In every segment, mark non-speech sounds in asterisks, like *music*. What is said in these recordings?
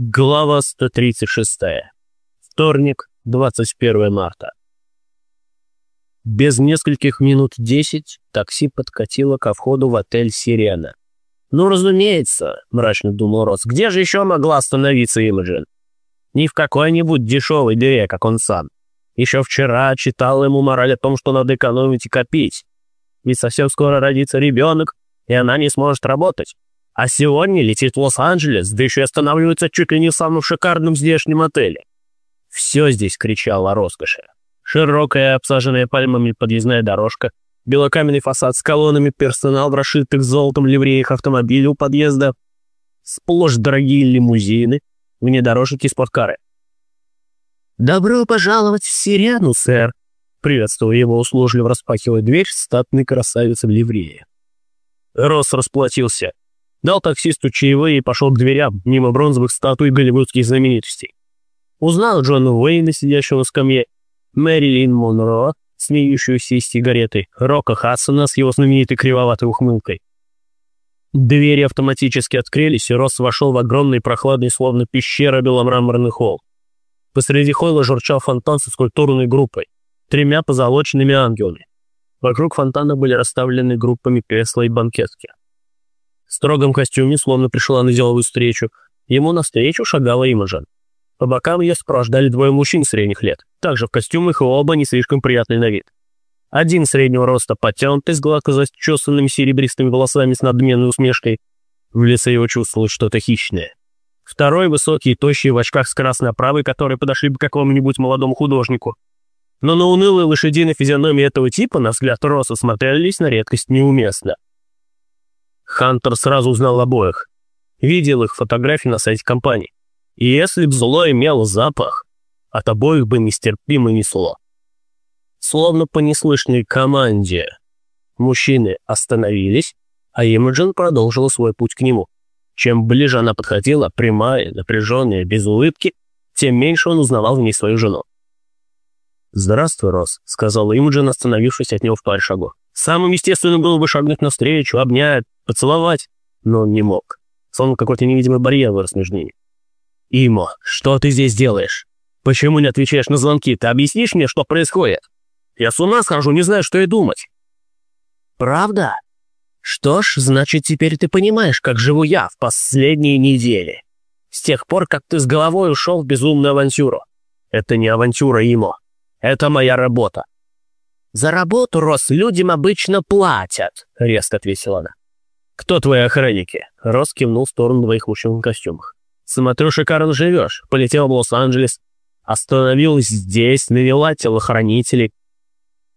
Глава 136. Вторник, 21 марта. Без нескольких минут десять такси подкатило ко входу в отель «Сирена». «Ну, разумеется», — мрачно думал Росс, — «где же еще могла остановиться Имаджин? Не в какой-нибудь дешевой дыре, как он сам. Еще вчера читал ему мораль о том, что надо экономить и копить. Ведь совсем скоро родится ребенок, и она не сможет работать. А сегодня летит в Лос-Анджелес, да еще и останавливается чуть ли не в самом шикарном здешнем отеле. Все здесь кричало о роскоши. Широкая, обсаженная пальмами подъездная дорожка, белокаменный фасад с колоннами, персонал в расшитых золотом ливреях автомобилей у подъезда, сплошь дорогие лимузины, внедорожники и спорткары. «Добро пожаловать в Сирену, сэр!» Приветствовал его услужливо распахивая дверь статной красавицы в ливрее. Росс расплатился дал таксисту чаевые и пошел к дверям, мимо бронзовых статуй голливудских знаменитостей. Узнал Джона Уэйна, сидящего на скамье, Мэрилин Монро, смеющуюся из сигареты, Рока Хадсона с его знаменитой кривоватой ухмылкой. Двери автоматически открылись, и Росс вошел в огромный прохладный, словно пещера, беломраморный холл. Посреди холла журчал фонтан со скульптурной группой, тремя позолоченными ангелами. Вокруг фонтана были расставлены группами кресла и банкетки. В строгом костюме, словно пришла на деловую встречу, ему навстречу шагала Имаджан. По бокам ее сопровождали двое мужчин средних лет, также в костюмах и оба не слишком приятный на вид. Один среднего роста, подтянутый, с гладко зачесанными серебристыми волосами с надменной усмешкой. В лице его чувствовалось что-то хищное. Второй, высокий и тощий, в очках с красной оправой, которые подошли бы какому-нибудь молодому художнику. Но на унылой лошадиной физиономии этого типа, на взгляд Росса, смотрелись на редкость неуместно. Хантер сразу узнал обоих. Видел их фотографии на сайте компании. И если б зло имело запах, от обоих бы нестерпимо несло. Словно по неслышной команде. Мужчины остановились, а Имаджин продолжила свой путь к нему. Чем ближе она подходила, прямая, напряженная, без улыбки, тем меньше он узнавал в ней свою жену. «Здравствуй, Рос», — сказала Имаджин, остановившись от него в паре шагов. Самым естественным было бы шагнуть навстречу, обнять, поцеловать, но он не мог. Словно какой-то невидимый барьер вырос между ними. «Имо, что ты здесь делаешь? Почему не отвечаешь на звонки? Ты объяснишь мне, что происходит? Я с ума схожу, не знаю, что и думать». «Правда? Что ж, значит, теперь ты понимаешь, как живу я в последние недели. С тех пор, как ты с головой ушел в безумную авантюру. Это не авантюра, Имо. Это моя работа. «За работу, Рос, людям обычно платят», — резко ответила она. «Кто твои охранники?» Рос кивнул в сторону двоих мужчин в костюмах. «Смотрю, шикарно живешь. Полетел в Лос-Анджелес. Остановилась здесь, навела телохранителей».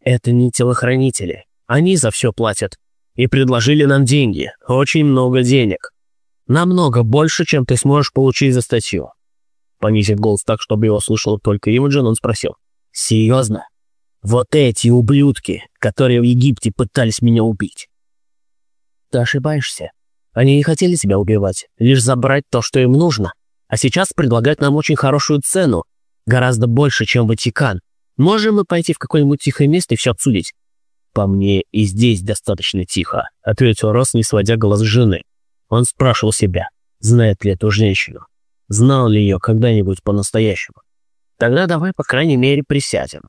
«Это не телохранители. Они за все платят. И предложили нам деньги. Очень много денег. Намного больше, чем ты сможешь получить за статью». Понизив голос так, чтобы его слышал только Имаджин, он спросил. «Серьезно? Вот эти ублюдки, которые в Египте пытались меня убить. Ты ошибаешься. Они не хотели тебя убивать, лишь забрать то, что им нужно. А сейчас предлагают нам очень хорошую цену, гораздо больше, чем Ватикан. Можем мы пойти в какое-нибудь тихое место и все обсудить? По мне и здесь достаточно тихо, ответил Рос, не сводя глаз жены. Он спрашивал себя, знает ли эту женщину. Знал ли ее когда-нибудь по-настоящему? Тогда давай, по крайней мере, присядем.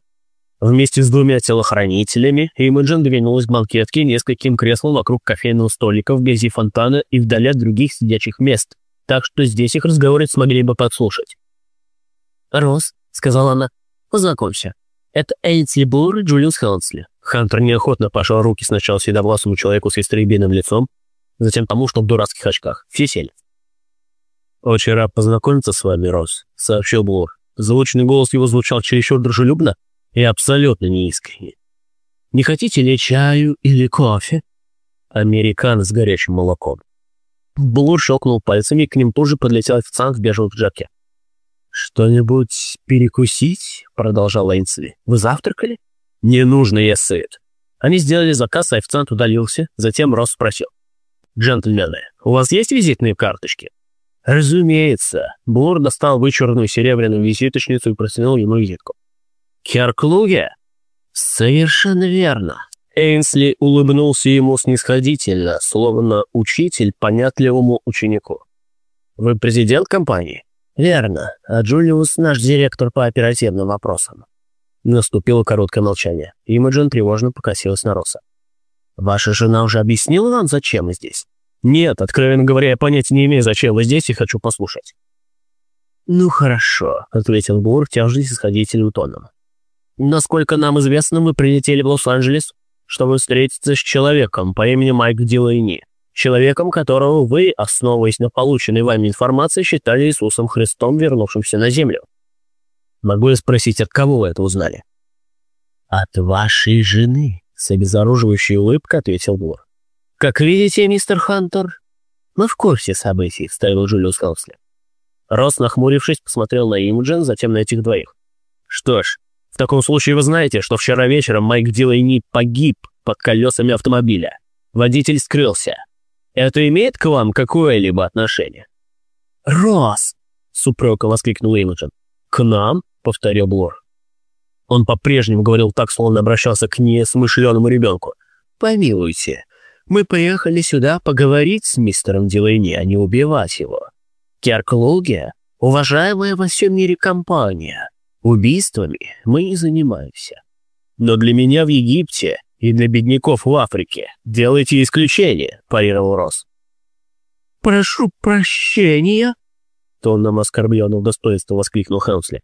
Вместе с двумя телохранителями Имаджин двинулась к банкетке нескольким креслам вокруг кофейного столика в грязи фонтана и вдали от других сидячих мест, так что здесь их разговоры смогли бы подслушать. «Рос», — сказала она, — «познакомься. Это Эйнсли Бур и Джулиус Хелнсли». Хантер неохотно пожал руки сначала седовласому человеку с истребиным лицом, затем тому, что в дурацких очках. Все сели. «Очень рад познакомиться с вами, Рос», — сообщил Блур. Звучный голос его звучал чересчур дружелюбно, и абсолютно неискренне. Не хотите ли чаю или кофе? Американ с горячим молоком. Блур щелкнул пальцами, к ним тоже подлетел официант в бежевом пиджаке. «Что-нибудь перекусить?» — продолжал Эйнсли. «Вы завтракали?» «Не нужно, я сыт». Они сделали заказ, а официант удалился, затем Росс спросил. «Джентльмены, у вас есть визитные карточки?» «Разумеется». Блур достал вычурную серебряную визиточницу и протянул ему визитку. Керклуге?» «Совершенно верно». Эйнсли улыбнулся ему снисходительно, словно учитель понятливому ученику. «Вы президент компании?» «Верно. А Джулиус наш директор по оперативным вопросам». Наступило короткое молчание. Имаджин тревожно покосилась на Роса. «Ваша жена уже объяснила вам, зачем мы здесь?» «Нет, откровенно говоря, я понятия не имею, зачем вы здесь и хочу послушать». «Ну хорошо», — ответил Бур тяжелый исходительным тоном. «Насколько нам известно, мы прилетели в Лос-Анджелес, чтобы встретиться с человеком по имени Майк Дилайни человеком которого вы, основываясь на полученной вами информации, считали Иисусом Христом, вернувшимся на землю. Могу я спросить, от кого вы это узнали? От вашей жены, с обезоруживающей улыбкой ответил Блор. Как видите, мистер Хантер, мы в курсе событий, вставил Джулиус Хаусли. Рос, нахмурившись, посмотрел на Имджен, затем на этих двоих. Что ж, таком случае вы знаете, что вчера вечером Майк Дилайни погиб под колесами автомобиля. Водитель скрылся. Это имеет к вам какое-либо отношение?» «Рос!» — с упреком воскликнул Имиджин. «К нам?» — повторил Блор. Он по-прежнему говорил так, словно обращался к несмышленному ребенку. «Помилуйте, мы поехали сюда поговорить с мистером Дилейни, а не убивать его. Керклугия — уважаемая во всем мире компания. Убийствами мы не занимаемся. Но для меня в Египте и для бедняков в Африке. Делайте исключение», — парировал Рос. «Прошу прощения», — тонном оскорбленного достоинства воскликнул Хелсли.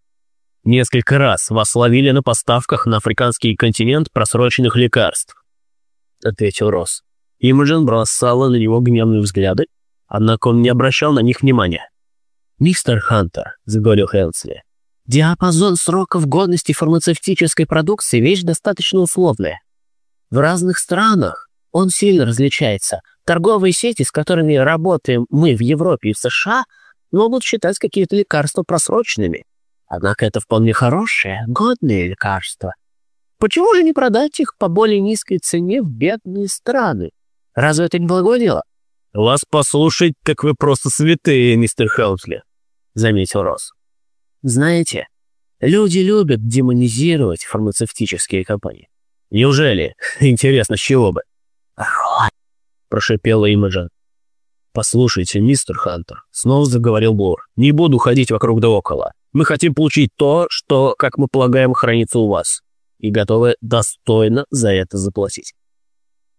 «Несколько раз вас ловили на поставках на африканский континент просроченных лекарств», — ответил Рос. Имаджин бросала на него гневные взгляды, однако он не обращал на них внимания. «Мистер Хантер», — заговорил Хелсли, — «диапазон сроков годности фармацевтической продукции — вещь достаточно условная. В разных странах он сильно различается. Торговые сети, с которыми работаем мы в Европе и в США, могут считать какие-то лекарства просроченными. Однако это вполне хорошие, годные лекарства. Почему же не продать их по более низкой цене в бедные страны? Разве это не благое дело? «Вас послушать, так вы просто святые, мистер Хелмсли», — заметил Росс. «Знаете, люди любят демонизировать фармацевтические компании. Неужели? *laughs* Интересно, с чего бы? «Рот!» — прошипела Имаджан. «Послушайте, мистер Хантер», — снова заговорил Блор, — «не буду ходить вокруг да около. Мы хотим получить то, что, как мы полагаем, хранится у вас, и готовы достойно за это заплатить».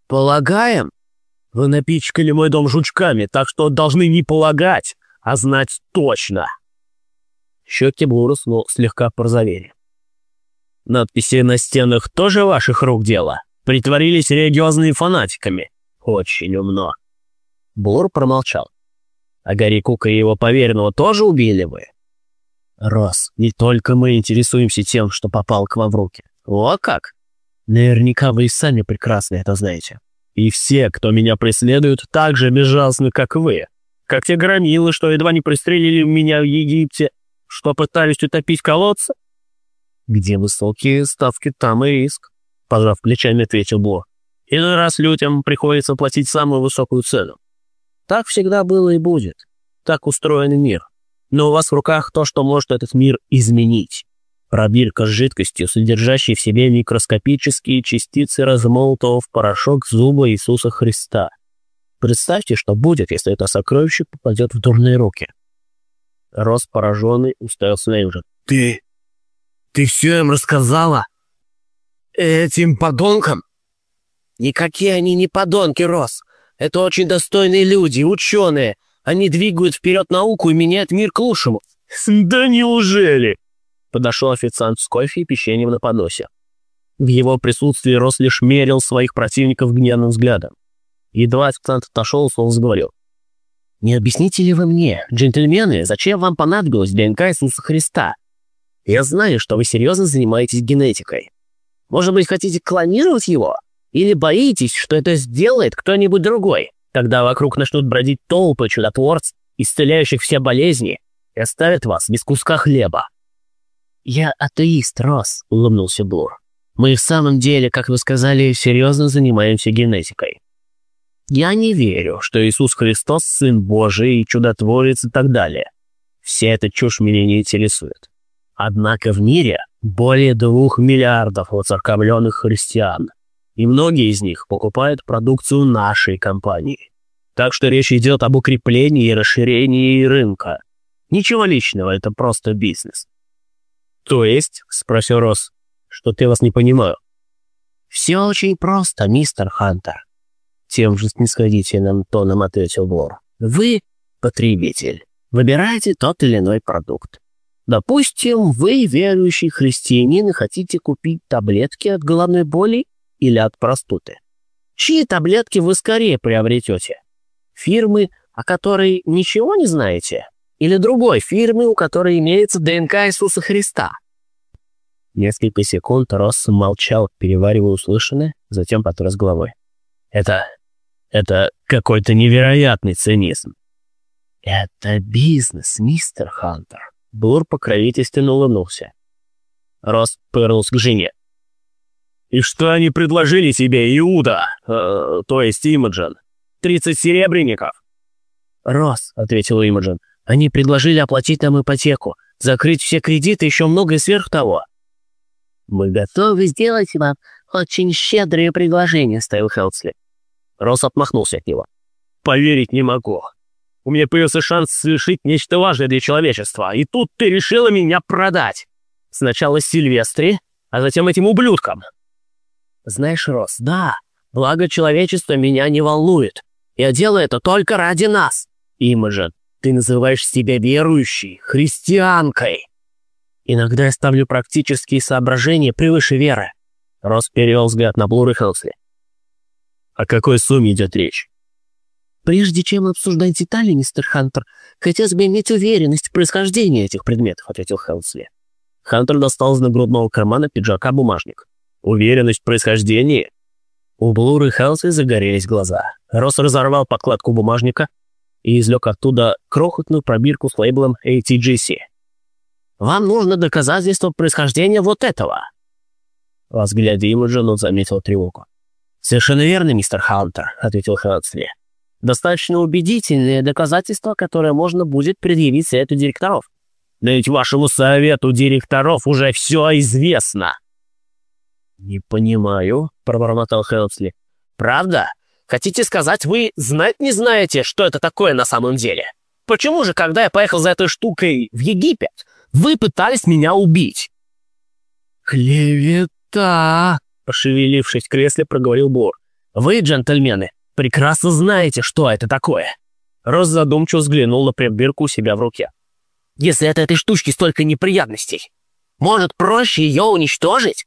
«Полагаем? Вы напичкали мой дом жучками, так что должны не полагать, а знать точно». Щеки Блура снова слегка порозовели. Надписи на стенах тоже ваших рук дело? Притворились религиозными фанатиками? Очень умно. Блор промолчал. А Гарри Кука и его поверенного тоже убили вы? Рос, не только мы интересуемся тем, что попал к вам в руки. О как! Наверняка вы и сами прекрасно это знаете. И все, кто меня преследует, так же безжалостны, как вы. Как те громилы, что едва не пристрелили меня в Египте, что пытались утопить колодца. «Где высокие ставки, там и риск», — пожав плечами, ответил Бо. «Иной раз людям приходится платить самую высокую цену. Так всегда было и будет. Так устроен мир. Но у вас в руках то, что может этот мир изменить. Пробирка с жидкостью, содержащей в себе микроскопические частицы размолотого в порошок зуба Иисуса Христа. Представьте, что будет, если это сокровище попадет в дурные руки». Рос пораженный уставился на Эмжин. «Ты ты все им рассказала? Этим подонкам? Никакие они не подонки, Рос. Это очень достойные люди, ученые. Они двигают вперед науку и меняют мир к лучшему. *laughs* Да неужели? Подошел официант с кофе и печеньем на подносе. В его присутствии Рос лишь мерил своих противников гневным взглядом. Едва официант отошел, снова заговорил. «Не объясните ли вы мне, джентльмены, зачем вам понадобилось ДНК Иисуса Христа? Я знаю, что вы серьезно занимаетесь генетикой. Может быть, хотите клонировать его? Или боитесь, что это сделает кто-нибудь другой, когда вокруг начнут бродить толпы чудотворцев, исцеляющих все болезни, и оставят вас без куска хлеба?» «Я атеист, Росс», — улыбнулся Блур. «Мы в самом деле, как вы сказали, серьезно занимаемся генетикой. Я не верю, что Иисус Христос — Сын Божий, чудотворец и так далее. Вся эта чушь меня не интересует. Однако в мире более двух миллиардов воцерковленных христиан, и многие из них покупают продукцию нашей компании. Так что речь идет об укреплении и расширении рынка. Ничего личного, это просто бизнес». «То есть?» — спросил Росс. «Что-то я вас не понимаю». «Все очень просто, мистер Хантер», — тем же снисходительным тоном ответил Блор. «Вы потребитель. Выбираете тот или иной продукт. Допустим, вы верующий христианин хотите купить таблетки от головной боли или от простуды. Чьи таблетки вы скорее приобретете? Фирмы, о которой ничего не знаете? Или другой фирмы, у которой имеется ДНК Иисуса Христа? Несколько секунд Росс молчал, переваривая услышанное, затем потряс головой. «Это... это какой-то невероятный цинизм». «Это бизнес, мистер Хантер», Блур покровительственно улыбнулся. Росс повернулся к жене. «И что они предложили тебе, Иуда? Э, то есть Имаджин? Тридцать серебряников?» «Росс», — ответил Имаджин, — «они предложили оплатить нам ипотеку, закрыть все кредиты, еще многое сверх того». «Мы готовы сделать вам очень щедрые предложения», — ставил Хелсли. Росс отмахнулся от него. «Поверить не могу. У меня появился шанс совершить нечто важное для человечества, и тут ты решила меня продать. Сначала Сильвестре, а затем этим ублюдкам. Знаешь, Рос, да, благо человечества меня не волнует. Я делаю это только ради нас. Имаджин, ты называешь себя верующей, христианкой. Иногда я ставлю практические соображения превыше веры. Рос перевел взгляд на Блур и. О какой сумме идет речь? «Прежде чем обсуждать детали, мистер Хантер, хотелось бы иметь уверенность в происхождении этих предметов», — ответил Хелсли. Хантер достал из нагрудного кармана пиджака бумажник. «Уверенность в происхождении?» У Блур и Хелси загорелись глаза. Росс разорвал подкладку бумажника и извлек оттуда крохотную пробирку с лейблом ATGC. «Вам нужно доказательство происхождения вот этого!» Во взгляде Имаджин он заметил тревогу. «Совершенно верно, мистер Хантер», — ответил Хелсли достаточно убедительные доказательства, которые можно будет предъявить совету директоров. Да ведь вашему совету директоров уже все известно. «Не понимаю», — пробормотал Хелпсли. «Правда? Хотите сказать, вы знать не знаете, что это такое на самом деле? Почему же, когда я поехал за этой штукой в Египет, вы пытались меня убить?» «Клевета!» — пошевелившись в кресле, проговорил Бор. «Вы, джентльмены, прекрасно знаете, что это такое». Рос задумчиво взглянул на пробирку у себя в руке. «Если от этой штучки столько неприятностей, может, проще ее уничтожить?»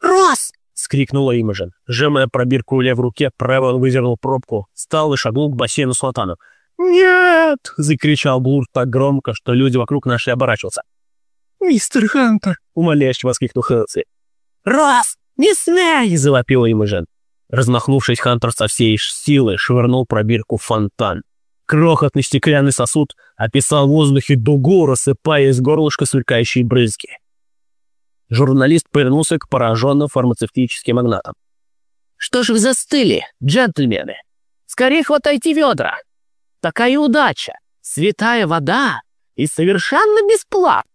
«Рос!» — скрикнула Имажен. Сжимая пробирку в левой руке, правой он выдернул пробку, встал и шагнул к бассейну с латаном. «Нет!» — закричал Блур так громко, что люди вокруг нашли оборачиваться. «Мистер Хантер!» — умоляюще воскликнул Хелси. «Рос, не смей!» — завопила Имажен. Размахнувшись, Хантер со всей силы швырнул пробирку в фонтан. Крохотный стеклянный сосуд описал в воздухе дугу, рассыпая из горлышка сверкающие брызги. Журналист повернулся к пораженным фармацевтическим магнатам. «Что ж вы застыли, джентльмены? Скорее хватайте ведра! Такая удача! Святая вода! И совершенно бесплатно!»